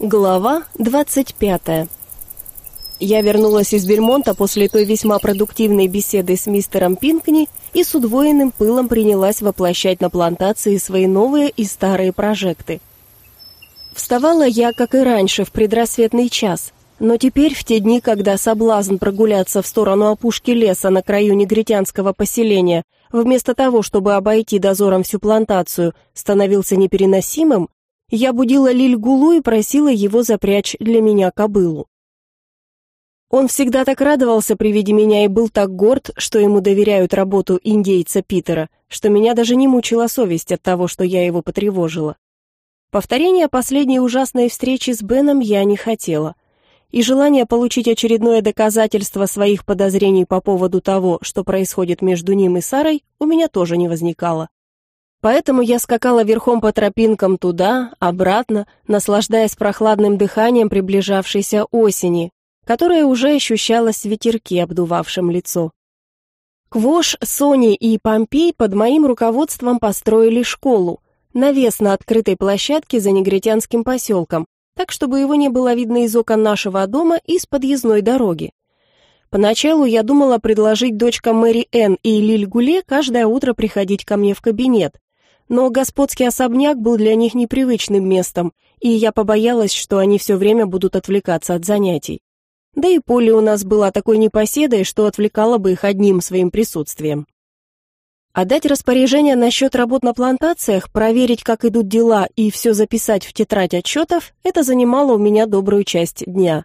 Глава 25. Я вернулась из Бельмонта после той весьма продуктивной беседы с мистером Пинкни и с удвоенным пылом принялась воплощать на плантации свои новые и старые прожекты. Вставала я, как и раньше, в предрассветный час, но теперь, в те дни, когда соблазн прогуляться в сторону опушки леса на краю негритянского поселения, вместо того, чтобы обойти дозором всю плантацию, становился непереносимым, я будила Лиль-Гулу и просила его запрячь для меня кобылу. Он всегда так радовался при виде меня и был так горд, что ему доверяют работу индейца Питера, что меня даже не мучила совесть от того, что я его потревожила. Повторения последней ужасной встречи с Беном я не хотела, и желание получить очередное доказательство своих подозрений по поводу того, что происходит между ним и Сарой, у меня тоже не возникало. Поэтому я скакала верхом по тропинкам туда, обратно, наслаждаясь прохладным дыханием приближавшейся осени, которая уже ощущалась в ветерке, обдувавшем лицо. Квош, Сони и Помпей под моим руководством построили школу, навес на открытой площадке за негритянским поселком, так, чтобы его не было видно из окон нашего дома и с подъездной дороги. Поначалу я думала предложить дочкам Мэри Энн и Лиль Гуле каждое утро приходить ко мне в кабинет, но господский особняк был для них непривычным местом, и я побоялась, что они все время будут отвлекаться от занятий. Да и Поле у нас была такой непоседой, что отвлекала бы их одним своим присутствием. Отдать распоряжение насчет работ на плантациях, проверить, как идут дела и все записать в тетрадь отчетов, это занимало у меня добрую часть дня.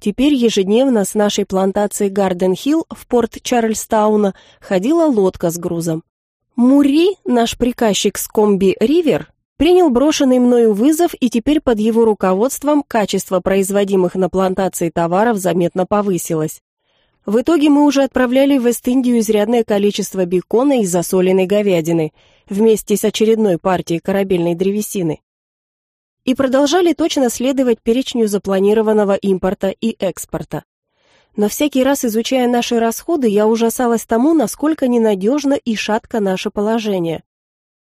Теперь ежедневно с нашей плантации Гарден-Хилл в порт Чарльстауна ходила лодка с грузом. Мури, наш приказчик с комби «Ривер», принял брошенный мною вызов, и теперь под его руководством качество производимых на плантации товаров заметно повысилось. В итоге мы уже отправляли в Вест-Индию изрядное количество бекона и засоленной говядины, вместе с очередной партией корабельной древесины. И продолжали точно следовать перечню запланированного импорта и экспорта но всякий раз изучая наши расходы, я ужасалась тому, насколько ненадежно и шатко наше положение.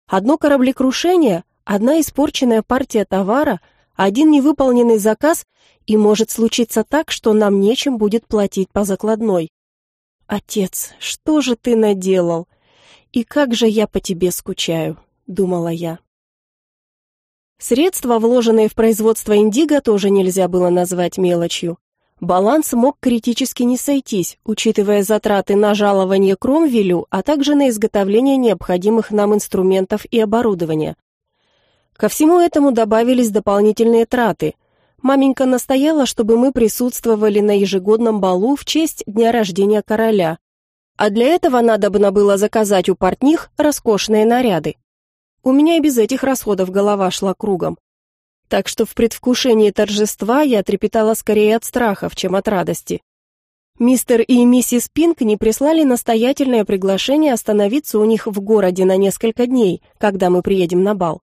Одно кораблекрушение, одна испорченная партия товара, один невыполненный заказ, и может случиться так, что нам нечем будет платить по закладной. Отец, что же ты наделал? И как же я по тебе скучаю, думала я. Средства, вложенные в производство индиго, тоже нельзя было назвать мелочью. Баланс мог критически не сойтись, учитывая затраты на жалование Кромвелю, а также на изготовление необходимых нам инструментов и оборудования. Ко всему этому добавились дополнительные траты. Маменька настояла, чтобы мы присутствовали на ежегодном балу в честь дня рождения короля. А для этого надобно было заказать у портних роскошные наряды. У меня и без этих расходов голова шла кругом так что в предвкушении торжества я трепетала скорее от страхов, чем от радости. Мистер и миссис Пинк не прислали настоятельное приглашение остановиться у них в городе на несколько дней, когда мы приедем на бал.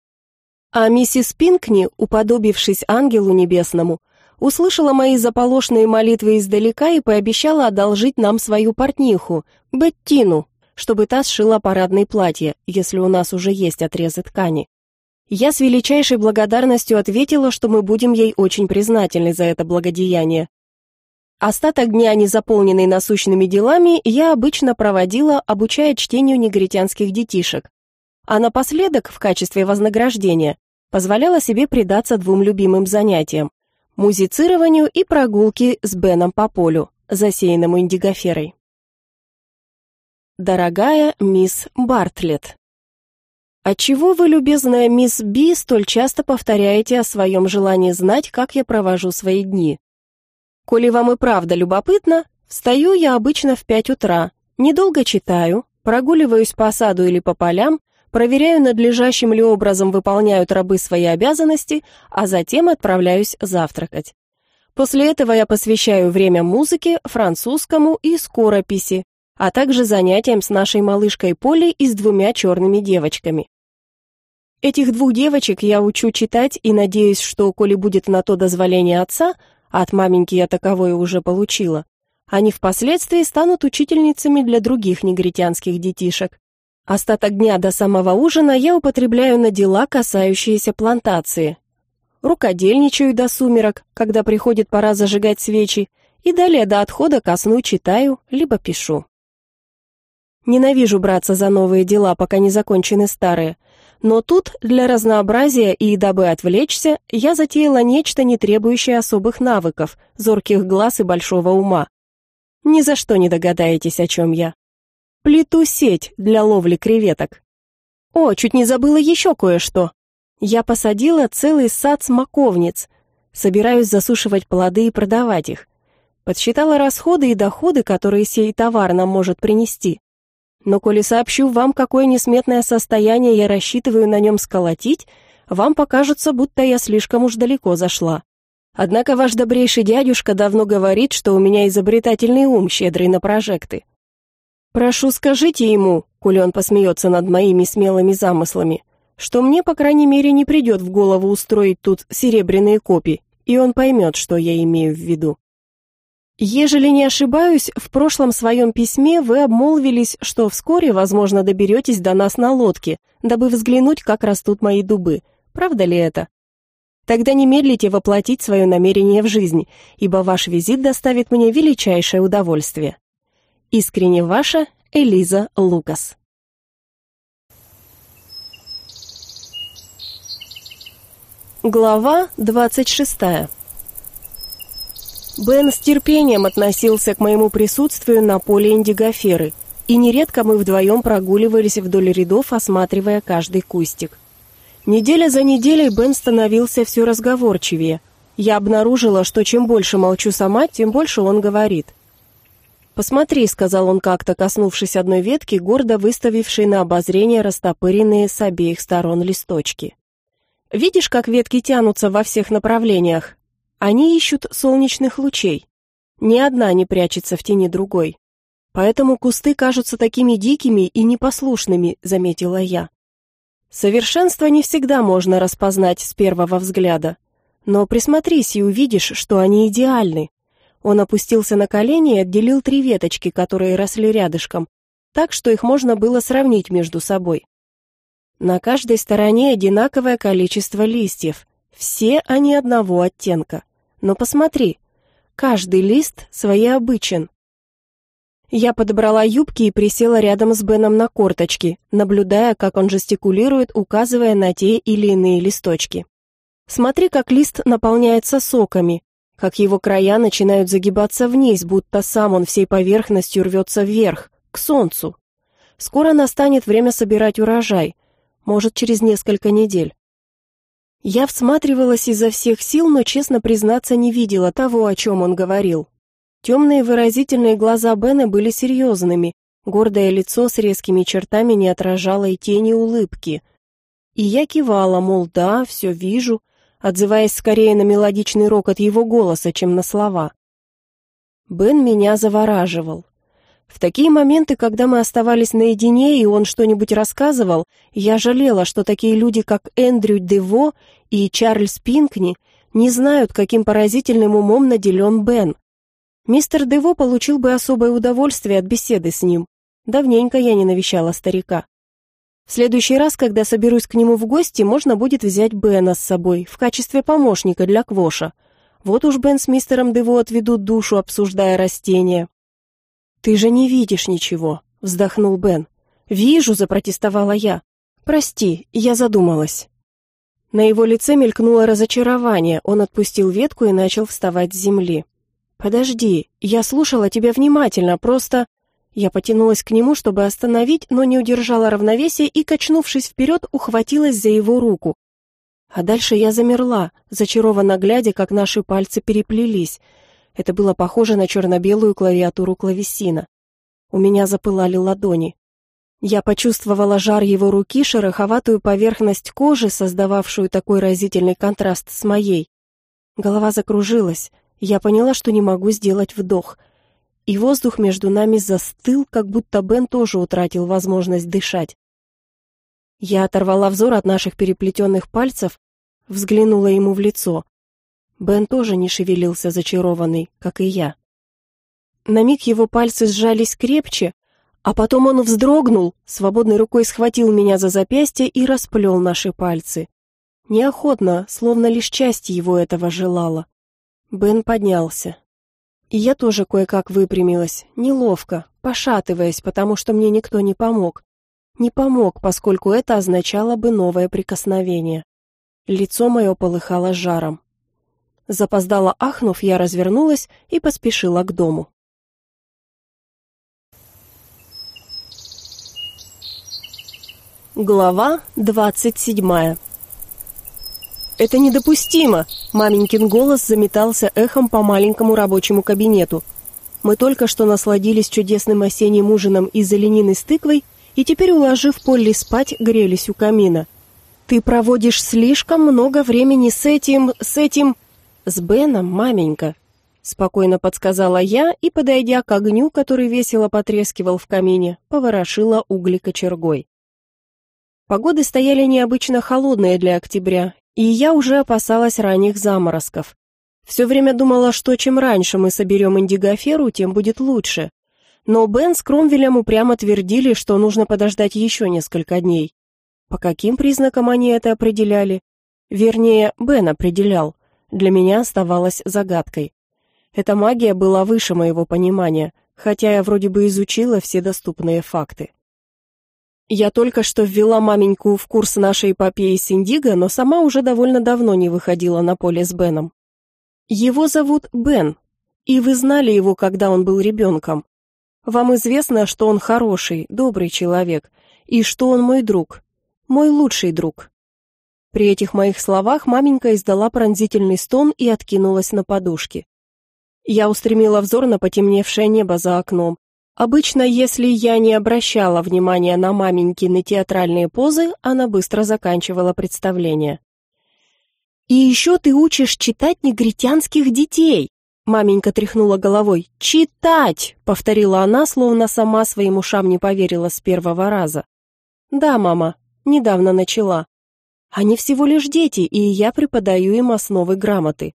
А миссис Пинкни, уподобившись ангелу небесному, услышала мои заполошные молитвы издалека и пообещала одолжить нам свою портниху, Беттину, чтобы та сшила парадное платье, если у нас уже есть отрезы ткани. Я с величайшей благодарностью ответила, что мы будем ей очень признательны за это благодеяние. Остаток дня, не заполненный насущными делами, я обычно проводила, обучая чтению негритянских детишек. А напоследок, в качестве вознаграждения, позволяла себе предаться двум любимым занятиям – музицированию и прогулке с Беном по полю, засеянному индигоферой. Дорогая мисс Бартлетт, «Отчего вы, любезная мисс Би, столь часто повторяете о своем желании знать, как я провожу свои дни? Коли вам и правда любопытно, встаю я обычно в пять утра, недолго читаю, прогуливаюсь по саду или по полям, проверяю, надлежащим ли образом выполняют рабы свои обязанности, а затем отправляюсь завтракать. После этого я посвящаю время музыке, французскому и скорописи, а также занятиям с нашей малышкой Полей и с двумя черными девочками. Этих двух девочек я учу читать и надеюсь, что, коли будет на то дозволение отца, а от маменьки я таковое уже получила, они впоследствии станут учительницами для других негритянских детишек. Остаток дня до самого ужина я употребляю на дела, касающиеся плантации. рукодельничаю до сумерок, когда приходит пора зажигать свечи, и далее до отхода ко сну читаю, либо пишу. Ненавижу браться за новые дела, пока не закончены старые. Но тут, для разнообразия и дабы отвлечься, я затеяла нечто, не требующее особых навыков, зорких глаз и большого ума. Ни за что не догадаетесь, о чем я. Плету сеть для ловли креветок. О, чуть не забыла еще кое-что. Я посадила целый сад смоковниц. Собираюсь засушивать плоды и продавать их. Подсчитала расходы и доходы, которые сей товар нам может принести. Но коли сообщу вам, какое несметное состояние я рассчитываю на нем сколотить, вам покажется, будто я слишком уж далеко зашла. Однако ваш добрейший дядюшка давно говорит, что у меня изобретательный ум, щедрый на прожекты. Прошу, скажите ему, коли он посмеется над моими смелыми замыслами, что мне, по крайней мере, не придет в голову устроить тут серебряные копии, и он поймет, что я имею в виду. Ежели не ошибаюсь, в прошлом своем письме вы обмолвились, что вскоре, возможно, доберетесь до нас на лодке, дабы взглянуть, как растут мои дубы. Правда ли это? Тогда не медлите воплотить свое намерение в жизнь, ибо ваш визит доставит мне величайшее удовольствие. Искренне ваша Элиза Лукас. Глава двадцать шестая. Бен с терпением относился к моему присутствию на поле индигоферы, и нередко мы вдвоем прогуливались вдоль рядов, осматривая каждый кустик. Неделя за неделей Бен становился все разговорчивее. Я обнаружила, что чем больше молчу сама, тем больше он говорит. «Посмотри», — сказал он как-то, коснувшись одной ветки, гордо выставившей на обозрение растопыренные с обеих сторон листочки. «Видишь, как ветки тянутся во всех направлениях? Они ищут солнечных лучей. Ни одна не прячется в тени другой. Поэтому кусты кажутся такими дикими и непослушными, заметила я. Совершенство не всегда можно распознать с первого взгляда. Но присмотрись и увидишь, что они идеальны. Он опустился на колени и отделил три веточки, которые росли рядышком, так что их можно было сравнить между собой. На каждой стороне одинаковое количество листьев, все они одного оттенка. Но посмотри, каждый лист своеобычен. Я подобрала юбки и присела рядом с Беном на корточки, наблюдая, как он жестикулирует, указывая на те или иные листочки. Смотри, как лист наполняется соками, как его края начинают загибаться вниз, будто сам он всей поверхностью рвется вверх, к солнцу. Скоро настанет время собирать урожай, может, через несколько недель. Я всматривалась изо всех сил, но, честно признаться, не видела того, о чем он говорил. Темные выразительные глаза Бена были серьезными, гордое лицо с резкими чертами не отражало и тени улыбки. И я кивала, мол, да, все вижу, отзываясь скорее на мелодичный рокот его голоса, чем на слова. Бен меня завораживал. В такие моменты, когда мы оставались наедине, и он что-нибудь рассказывал, я жалела, что такие люди, как Эндрю Дево и Чарльз Пинкни, не знают, каким поразительным умом наделен Бен. Мистер Дево получил бы особое удовольствие от беседы с ним. Давненько я не навещала старика. В следующий раз, когда соберусь к нему в гости, можно будет взять Бена с собой в качестве помощника для Квоша. Вот уж Бен с мистером Дево отведут душу, обсуждая растения. «Ты же не видишь ничего», — вздохнул Бен. «Вижу», — запротестовала я. «Прости, я задумалась». На его лице мелькнуло разочарование, он отпустил ветку и начал вставать с земли. «Подожди, я слушала тебя внимательно, просто...» Я потянулась к нему, чтобы остановить, но не удержала равновесия и, качнувшись вперед, ухватилась за его руку. А дальше я замерла, зачарованно глядя, как наши пальцы переплелись — это было похоже на черно-белую клавиатуру клавесина. У меня запылали ладони. Я почувствовала жар его руки, шероховатую поверхность кожи, создававшую такой разительный контраст с моей. Голова закружилась. Я поняла, что не могу сделать вдох. И воздух между нами застыл, как будто Бен тоже утратил возможность дышать. Я оторвала взор от наших переплетенных пальцев, взглянула ему в лицо. Бен тоже не шевелился зачарованный, как и я. На миг его пальцы сжались крепче, а потом он вздрогнул, свободной рукой схватил меня за запястье и расплел наши пальцы. Неохотно, словно лишь часть его этого желала. Бен поднялся. И я тоже кое-как выпрямилась, неловко, пошатываясь, потому что мне никто не помог. Не помог, поскольку это означало бы новое прикосновение. Лицо мое полыхало жаром. Запоздало ахнув, я развернулась и поспешила к дому. Глава двадцать седьмая «Это недопустимо!» Маменькин голос заметался эхом по маленькому рабочему кабинету. Мы только что насладились чудесным осенним ужином из оленины с тыквой и теперь, уложив Полли спать, грелись у камина. «Ты проводишь слишком много времени с этим... с этим...» «С Беном, маменька», — спокойно подсказала я и, подойдя к огню, который весело потрескивал в камине, поворошила угли кочергой. Погоды стояли необычно холодные для октября, и я уже опасалась ранних заморозков. Все время думала, что чем раньше мы соберем индигоферу, тем будет лучше. Но Бен с Кромвелем упрямо твердили, что нужно подождать еще несколько дней. По каким признакам они это определяли? Вернее, Бен определял. Для меня оставалось загадкой. Эта магия была выше моего понимания, хотя я вроде бы изучила все доступные факты. Я только что ввела маменьку в курс нашей эпопеи с Индиго, но сама уже довольно давно не выходила на поле с Беном. Его зовут Бен, и вы знали его, когда он был ребенком. Вам известно, что он хороший, добрый человек, и что он мой друг, мой лучший друг. При этих моих словах маменька издала пронзительный стон и откинулась на подушки. Я устремила взор на потемневшее небо за окном, Обычно, если я не обращала внимания на маменькины театральные позы, она быстро заканчивала представление. «И еще ты учишь читать негритянских детей!» Маменька тряхнула головой. «Читать!» — повторила она, словно сама своим ушам не поверила с первого раза. «Да, мама, недавно начала. Они всего лишь дети, и я преподаю им основы грамоты.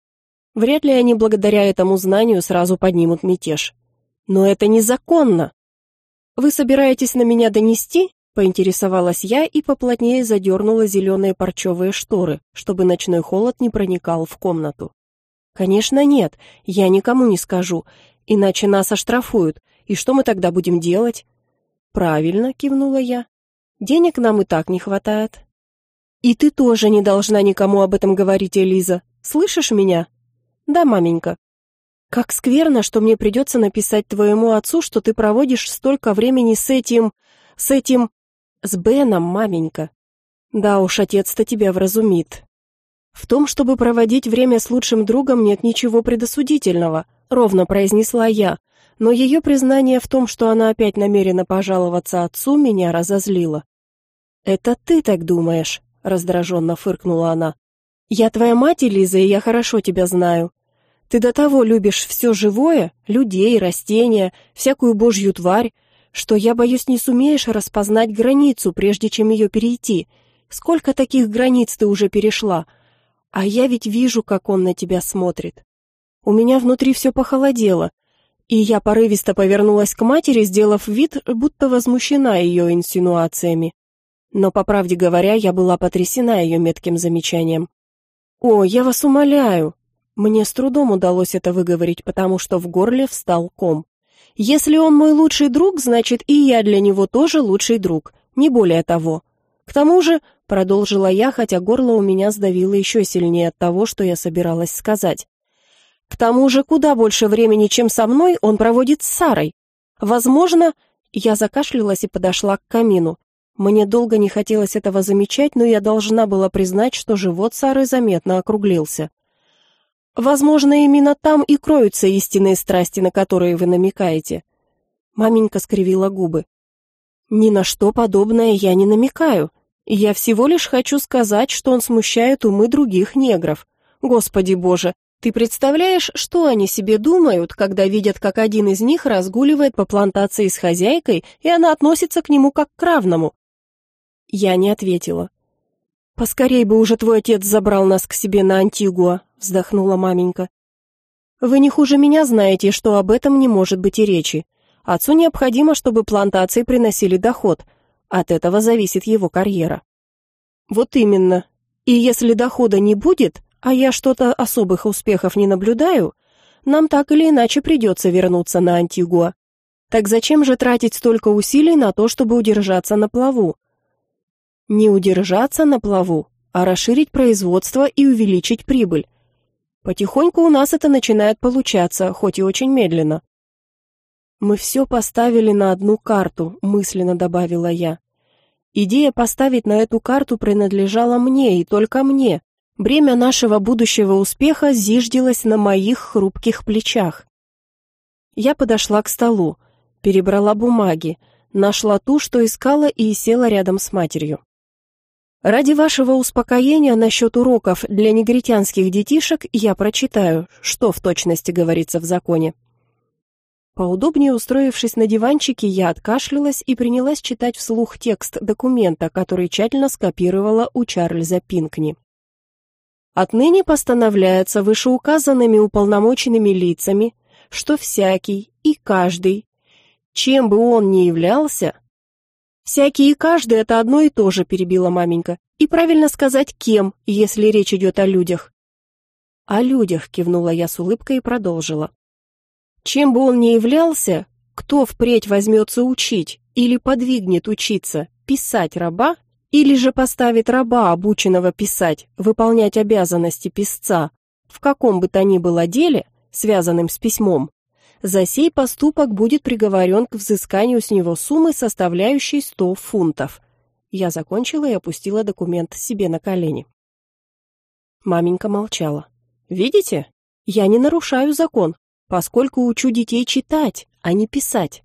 Вряд ли они благодаря этому знанию сразу поднимут мятеж. Но это незаконно. Вы собираетесь на меня донести? Поинтересовалась я и поплотнее задернула зеленые парчевые шторы, чтобы ночной холод не проникал в комнату. Конечно, нет, я никому не скажу, иначе нас оштрафуют. И что мы тогда будем делать? Правильно, кивнула я. Денег нам и так не хватает. И ты тоже не должна никому об этом говорить, Элиза. Слышишь меня? Да, маменька. Как скверно, что мне придется написать твоему отцу, что ты проводишь столько времени с этим... с этим... с Беном, маменька. Да уж, отец-то тебя вразумит. В том, чтобы проводить время с лучшим другом, нет ничего предосудительного, ровно произнесла я, но ее признание в том, что она опять намерена пожаловаться отцу, меня разозлило. «Это ты так думаешь», — раздраженно фыркнула она. «Я твоя мать, Элиза, и я хорошо тебя знаю. Ты до того любишь все живое, людей, растения, всякую божью тварь, что я боюсь, не сумеешь распознать границу, прежде чем ее перейти. Сколько таких границ ты уже перешла? А я ведь вижу, как он на тебя смотрит. У меня внутри все похолодело, и я порывисто повернулась к матери, сделав вид, будто возмущена ее инсинуациями. Но, по правде говоря, я была потрясена ее метким замечанием. «О, я вас умоляю, мне с трудом удалось это выговорить, потому что в горле встал ком. Если он мой лучший друг, значит и я для него тоже лучший друг, не более того. К тому же, продолжила я, хотя горло у меня сдавило еще сильнее от того, что я собиралась сказать. К тому же, куда больше времени, чем со мной, он проводит с Сарой. Возможно, я закашлялась и подошла к камину. Мне долго не хотелось этого замечать, но я должна была признать, что живот Сары заметно округлился. Возможно, именно там и кроются истинные страсти, на которые вы намекаете. Маменька скривила губы. Ни на что подобное я не намекаю. Я всего лишь хочу сказать, что он смущает умы других негров. Господи Боже, ты представляешь, что они себе думают, когда видят, как один из них разгуливает по плантации с хозяйкой, и она относится к нему как к равному? Я не ответила. Поскорей бы уже твой отец забрал нас к себе на Антигуа, вздохнула маменька. Вы не хуже меня знаете, что об этом не может быть и речи. Отцу необходимо, чтобы плантации приносили доход. От этого зависит его карьера. Вот именно. И если дохода не будет, а я что-то особых успехов не наблюдаю, нам так или иначе придется вернуться на Антигуа. Так зачем же тратить столько усилий на то, чтобы удержаться на плаву? Не удержаться на плаву, а расширить производство и увеличить прибыль. Потихоньку у нас это начинает получаться, хоть и очень медленно. Мы все поставили на одну карту, мысленно добавила я. Идея поставить на эту карту принадлежала мне и только мне. Бремя нашего будущего успеха зиждилось на моих хрупких плечах. Я подошла к столу, перебрала бумаги, нашла ту, что искала, и села рядом с матерью. Ради вашего успокоения насчет уроков для негритянских детишек я прочитаю, что в точности говорится в законе. Поудобнее устроившись на диванчике, я откашлялась и принялась читать вслух текст документа, который тщательно скопировала у Чарльза Пинкни. Отныне постановляется вышеуказанными уполномоченными лицами, что всякий и каждый, чем бы он ни являлся, «Всякий и каждый — это одно и то же», — перебила маменька. «И правильно сказать, кем, если речь идет о людях». «О людях», — кивнула я с улыбкой и продолжила. «Чем бы он ни являлся, кто впредь возьмется учить или подвигнет учиться, писать раба, или же поставит раба, обученного писать, выполнять обязанности писца, в каком бы то ни было деле, связанным с письмом, за сей поступок будет приговорен к взысканию с него суммы, составляющей 100 фунтов. Я закончила и опустила документ себе на колени. Маменька молчала. «Видите? Я не нарушаю закон, поскольку учу детей читать, а не писать.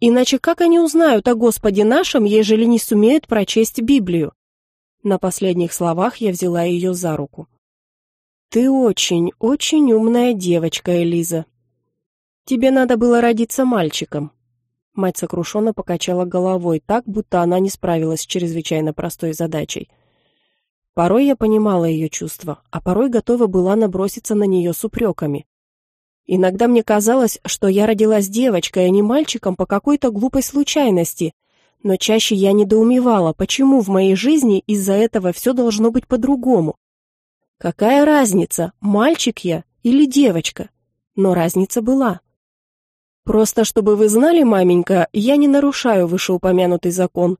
Иначе как они узнают о Господе нашем, ежели не сумеют прочесть Библию?» На последних словах я взяла ее за руку. «Ты очень, очень умная девочка, Элиза», Тебе надо было родиться мальчиком. Мать сокрушенно покачала головой, так, будто она не справилась с чрезвычайно простой задачей. Порой я понимала ее чувства, а порой готова была наброситься на нее с упреками. Иногда мне казалось, что я родилась девочкой, а не мальчиком по какой-то глупой случайности, но чаще я недоумевала, почему в моей жизни из-за этого все должно быть по-другому. Какая разница, мальчик я или девочка? Но разница была. Просто чтобы вы знали, маменька, я не нарушаю вышеупомянутый закон.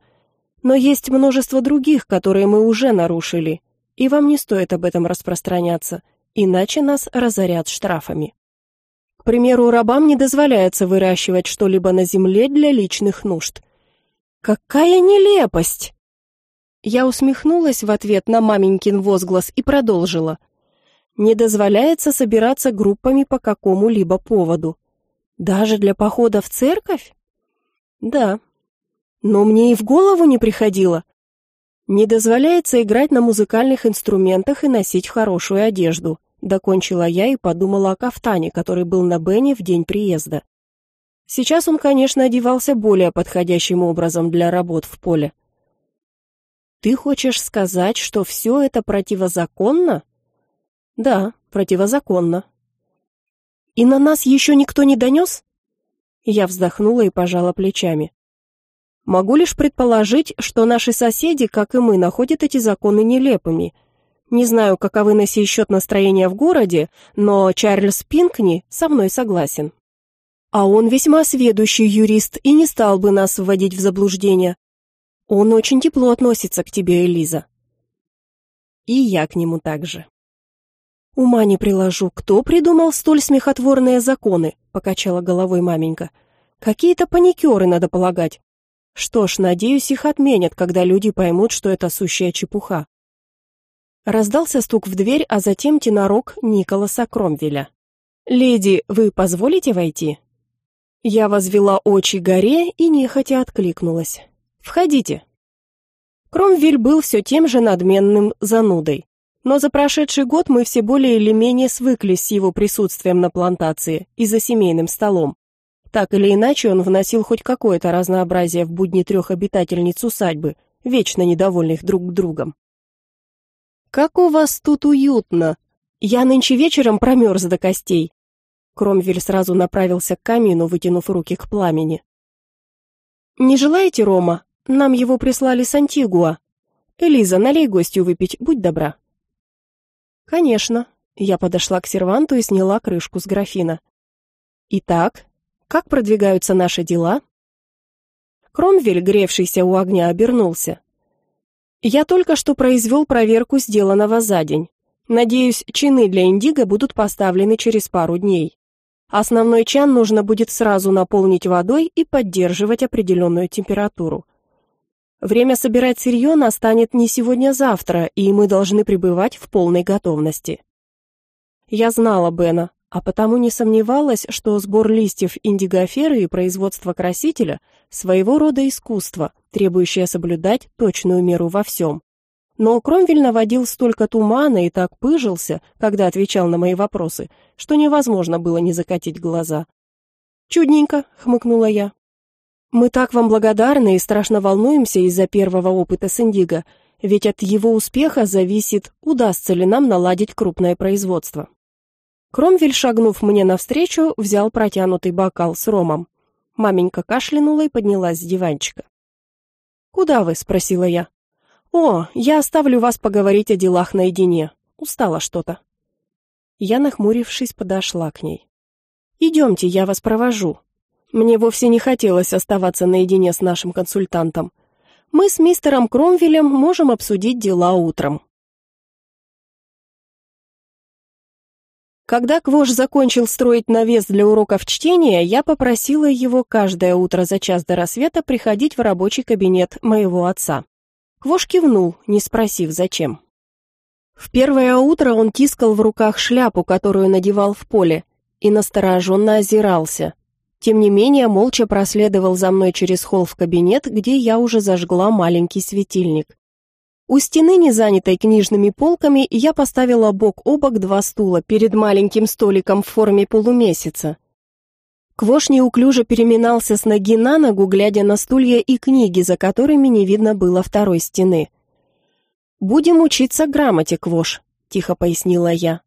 Но есть множество других, которые мы уже нарушили, и вам не стоит об этом распространяться, иначе нас разорят штрафами. К примеру, рабам не дозволяется выращивать что-либо на земле для личных нужд. Какая нелепость! Я усмехнулась в ответ на маменькин возглас и продолжила. Не дозволяется собираться группами по какому-либо поводу. Даже для похода в церковь? Да. Но мне и в голову не приходило. Не дозволяется играть на музыкальных инструментах и носить хорошую одежду. Докончила я и подумала о кафтане, который был на Бене в день приезда. Сейчас он, конечно, одевался более подходящим образом для работ в поле. Ты хочешь сказать, что все это противозаконно? Да, противозаконно, и на нас еще никто не донес?» Я вздохнула и пожала плечами. Могу лишь предположить, что наши соседи, как и мы, находят эти законы нелепыми. Не знаю, каковы на сей счет настроения в городе, но Чарльз Пинкни со мной согласен. А он весьма сведущий юрист и не стал бы нас вводить в заблуждение. Он очень тепло относится к тебе, Элиза. И я к нему также. «Ума не приложу, кто придумал столь смехотворные законы?» — покачала головой маменька. «Какие-то паникеры, надо полагать. Что ж, надеюсь, их отменят, когда люди поймут, что это сущая чепуха». Раздался стук в дверь, а затем тенорок Николаса Кромвеля. «Леди, вы позволите войти?» Я возвела очи горе и нехотя откликнулась. «Входите». Кромвель был все тем же надменным занудой. Но за прошедший год мы все более или менее свыклись с его присутствием на плантации и за семейным столом. Так или иначе, он вносил хоть какое-то разнообразие в будни трех обитательниц усадьбы, вечно недовольных друг другом. «Как у вас тут уютно! Я нынче вечером промерз до костей!» Кромвель сразу направился к камину, вытянув руки к пламени. «Не желаете рома? Нам его прислали с Антигуа. Элиза, налей гостю выпить, будь добра». «Конечно». Я подошла к серванту и сняла крышку с графина. «Итак, как продвигаются наши дела?» Кромвель, гревшийся у огня, обернулся. «Я только что произвел проверку сделанного за день. Надеюсь, чины для индиго будут поставлены через пару дней. Основной чан нужно будет сразу наполнить водой и поддерживать определенную температуру. Время собирать сырье настанет не сегодня-завтра, и мы должны пребывать в полной готовности. Я знала Бена, а потому не сомневалась, что сбор листьев индигоферы и производство красителя – своего рода искусство, требующее соблюдать точную меру во всем. Но Кромвель наводил столько тумана и так пыжился, когда отвечал на мои вопросы, что невозможно было не закатить глаза. «Чудненько», — хмыкнула я. «Мы так вам благодарны и страшно волнуемся из-за первого опыта с Индиго, ведь от его успеха зависит, удастся ли нам наладить крупное производство». Кромвель, шагнув мне навстречу, взял протянутый бокал с ромом. Маменька кашлянула и поднялась с диванчика. «Куда вы?» — спросила я. «О, я оставлю вас поговорить о делах наедине. Устала что-то». Я, нахмурившись, подошла к ней. «Идемте, я вас провожу. Мне вовсе не хотелось оставаться наедине с нашим консультантом. Мы с мистером Кромвелем можем обсудить дела утром». Когда Квош закончил строить навес для уроков чтения, я попросила его каждое утро за час до рассвета приходить в рабочий кабинет моего отца. Квош кивнул, не спросив, зачем. В первое утро он тискал в руках шляпу, которую надевал в поле, и настороженно озирался. Тем не менее, молча проследовал за мной через холл в кабинет, где я уже зажгла маленький светильник. У стены, не занятой книжными полками, я поставила бок о бок два стула перед маленьким столиком в форме полумесяца. Квош неуклюже переминался с ноги на ногу, глядя на стулья и книги, за которыми не видно было второй стены. «Будем учиться грамоте, Квош», — тихо пояснила я.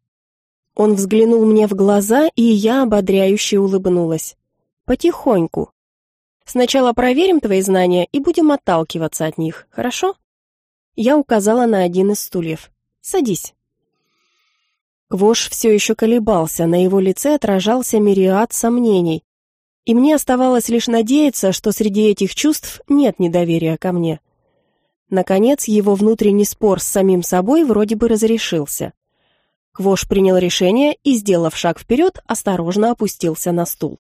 Он взглянул мне в глаза, и я ободряюще улыбнулась. «Потихоньку. Сначала проверим твои знания и будем отталкиваться от них, хорошо?» Я указала на один из стульев. «Садись». Квош все еще колебался, на его лице отражался мириад сомнений. И мне оставалось лишь надеяться, что среди этих чувств нет недоверия ко мне. Наконец, его внутренний спор с самим собой вроде бы разрешился. Квош принял решение и, сделав шаг вперед, осторожно опустился на стул.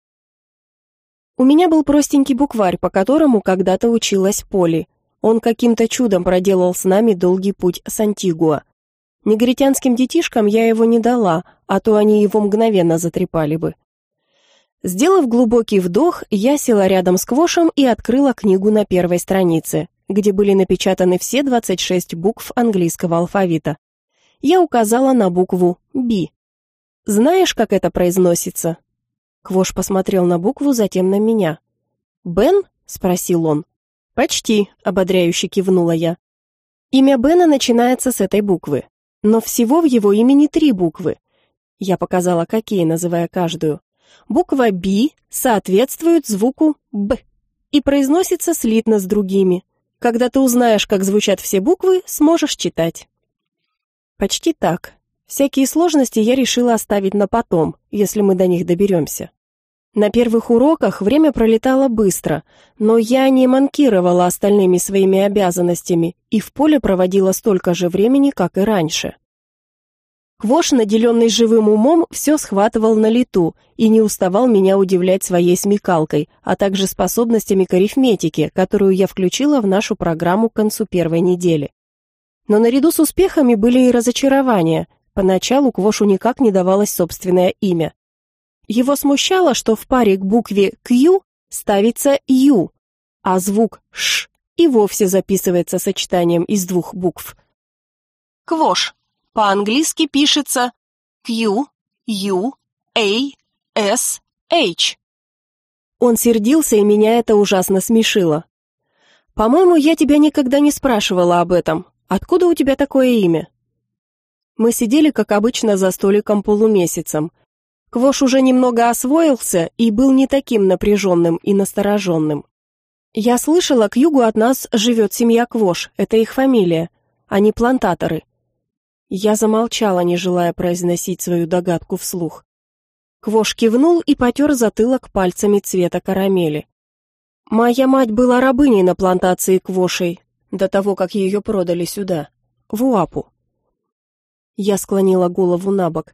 У меня был простенький букварь, по которому когда-то училась Поли. Он каким-то чудом проделал с нами долгий путь с Антигуа. Негритянским детишкам я его не дала, а то они его мгновенно затрепали бы. Сделав глубокий вдох, я села рядом с Квошем и открыла книгу на первой странице, где были напечатаны все 26 букв английского алфавита. Я указала на букву «Би». «Знаешь, как это произносится?» Квош посмотрел на букву, затем на меня. «Бен?» — спросил он. «Почти», — ободряюще кивнула я. Имя Бена начинается с этой буквы. Но всего в его имени три буквы. Я показала, какие, называя каждую. Буква «Б» соответствует звуку «Б» и произносится слитно с другими. Когда ты узнаешь, как звучат все буквы, сможешь читать. Почти так. Всякие сложности я решила оставить на потом, если мы до них доберемся. На первых уроках время пролетало быстро, но я не манкировала остальными своими обязанностями и в поле проводила столько же времени, как и раньше. Квош, наделенный живым умом, все схватывал на лету и не уставал меня удивлять своей смекалкой, а также способностями к арифметике, которую я включила в нашу программу к концу первой недели. Но наряду с успехами были и разочарования. Поначалу Квошу никак не давалось собственное имя. Его смущало, что в паре к букве «Q» ставится «Ю», а звук «Ш» и вовсе записывается сочетанием из двух букв. Квош. По-английски пишется Q, U, A, S, H. Он сердился, и меня это ужасно смешило. «По-моему, я тебя никогда не спрашивала об этом. Откуда у тебя такое имя?» Мы сидели, как обычно, за столиком полумесяцем, Квош уже немного освоился и был не таким напряженным и настороженным. «Я слышала, к югу от нас живет семья Квош, это их фамилия. Они плантаторы. Я замолчала, не желая произносить свою догадку вслух. Квош кивнул и потер затылок пальцами цвета карамели. Моя мать была рабыней на плантации Квошей, до того, как ее продали сюда, в Уапу. Я склонила голову на бок.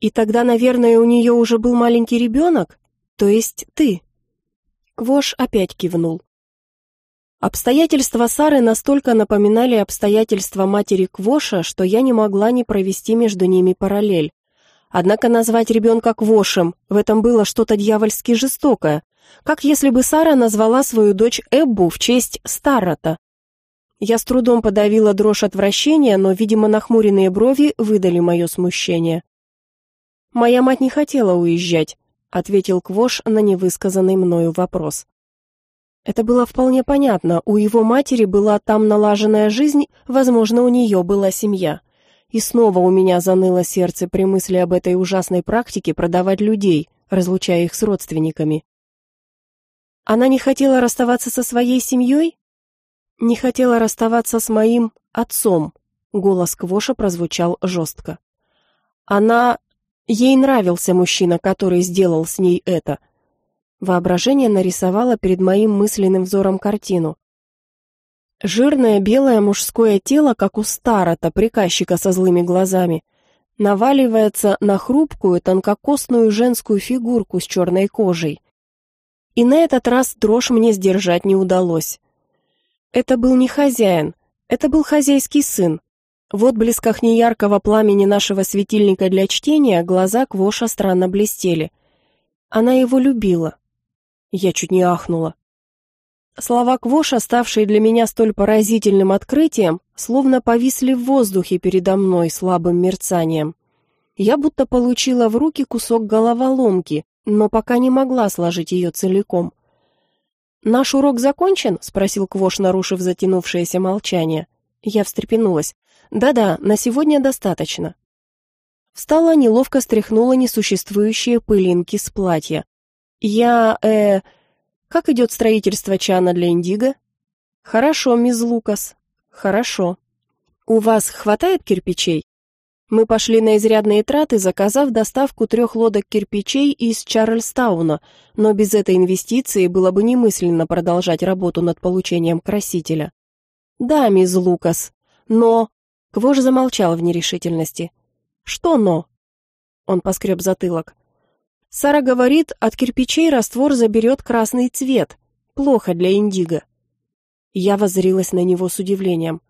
И тогда, наверное, у нее уже был маленький ребенок? То есть ты? Квош опять кивнул. Обстоятельства Сары настолько напоминали обстоятельства матери Квоша, что я не могла не провести между ними параллель. Однако назвать ребенка Квошем, в этом было что-то дьявольски жестокое, как если бы Сара назвала свою дочь Эббу в честь Старота. Я с трудом подавила дрожь отвращения, но, видимо, нахмуренные брови выдали мое смущение. «Моя мать не хотела уезжать», — ответил Квош на невысказанный мною вопрос. Это было вполне понятно, у его матери была там налаженная жизнь, возможно, у нее была семья. И снова у меня заныло сердце при мысли об этой ужасной практике продавать людей, разлучая их с родственниками. Она не хотела расставаться со своей семьей? Не хотела расставаться с моим отцом. Голос Квоша прозвучал жестко. Она... Ей нравился мужчина, который сделал с ней это — Воображение нарисовало перед моим мысленным взором картину. Жирное белое мужское тело, как у старота, приказчика со злыми глазами, наваливается на хрупкую, тонкокостную женскую фигурку с черной кожей. И на этот раз дрожь мне сдержать не удалось. Это был не хозяин, это был хозяйский сын. В отблесках неяркого пламени нашего светильника для чтения глаза Квоша странно блестели. Она его любила. Я чуть не ахнула. Слова Квоша, ставшие для меня столь поразительным открытием, словно повисли в воздухе передо мной слабым мерцанием. Я будто получила в руки кусок головоломки, но пока не могла сложить ее целиком. «Наш урок закончен?» — спросил Квош, нарушив затянувшееся молчание. Я встрепенулась. «Да-да, на сегодня достаточно». Встала, неловко стряхнула несуществующие пылинки с платья. «Я, э... Как идет строительство чана для Индиго?» «Хорошо, мисс Лукас. Хорошо. У вас хватает кирпичей?» Мы пошли на изрядные траты, заказав доставку трех лодок кирпичей из Чарльстауна, но без этой инвестиции было бы немысленно продолжать работу над получением красителя. «Да, мисс Лукас, но...» Квош замолчал в нерешительности. «Что «но»?» Он поскреб затылок. Сара говорит, от кирпичей раствор заберет красный цвет. Плохо для индиго. Я воззрилась на него с удивлением.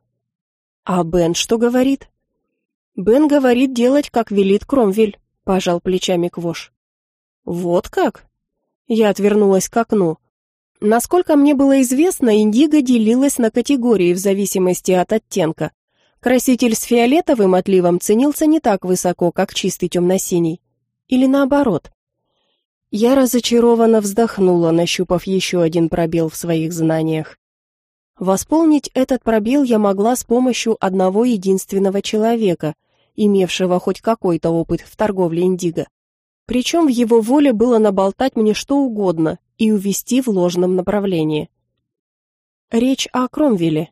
А Бен что говорит? Бен говорит делать, как велит Кромвель, пожал плечами Квош. Вот как? Я отвернулась к окну. Насколько мне было известно, индиго делилась на категории в зависимости от оттенка. Краситель с фиолетовым отливом ценился не так высоко, как чистый темно-синий. Или наоборот. Я разочарованно вздохнула, нащупав еще один пробел в своих знаниях. Восполнить этот пробел я могла с помощью одного единственного человека, имевшего хоть какой-то опыт в торговле индиго. Причем в его воле было наболтать мне что угодно и увести в ложном направлении. «Речь о Кромвеле»,